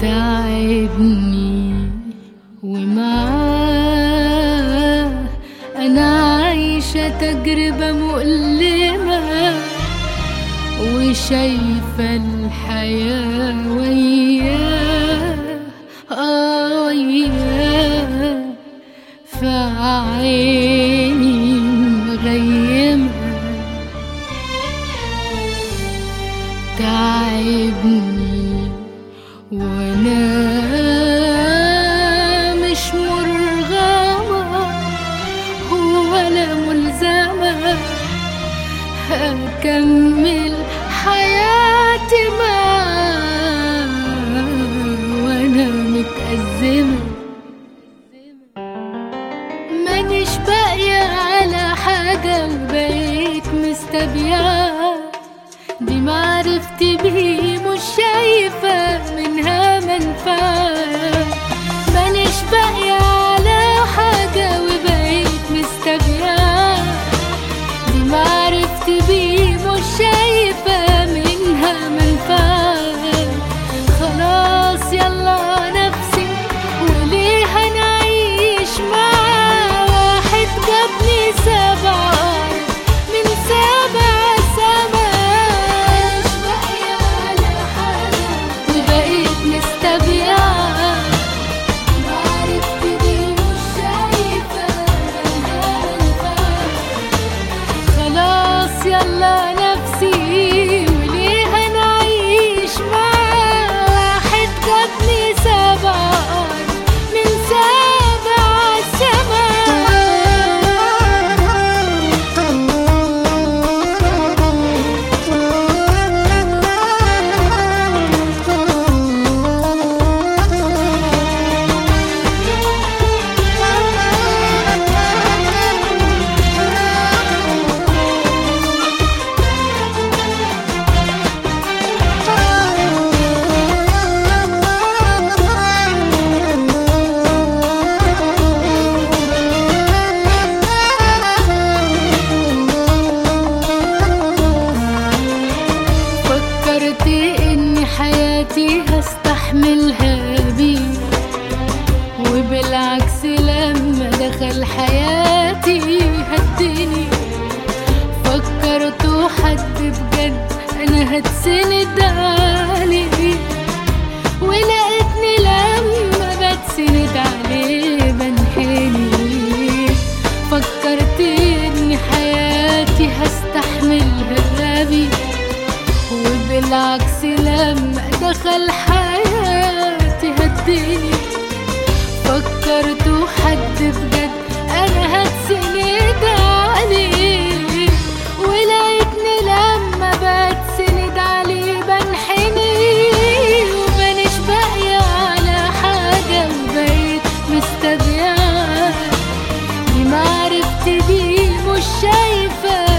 تعبني. ومعاه أنا عايشة تجربة مؤلمة وشايفة الحياة وياه آه وياه فعيني وأنا مش مرغمة ولا ملزمة. هكمل حياتي معاه وأنا متأزمة. مانيش باقية على حاجة وبقيت مستبيعة. دي معرفتي بيه مش شايفة. 见了 فكرت إن حياتي هستحملها بيه وبالعكس لما دخل حياتي هدني فكرت حد بجد أنا هتسند عليه ولقيتني لما بتسند عليه بنحني. فكرت ان حياتي هستحملها بيه وبالعكس لما دخل حياتي هدني فكرت حد بجد أنا هتسند عليه ولقيتني لما بتسند عليه بنحني. ومانيش باقية على حاجة وبقيت مستبيعة دي معرفتي دي مش شايفة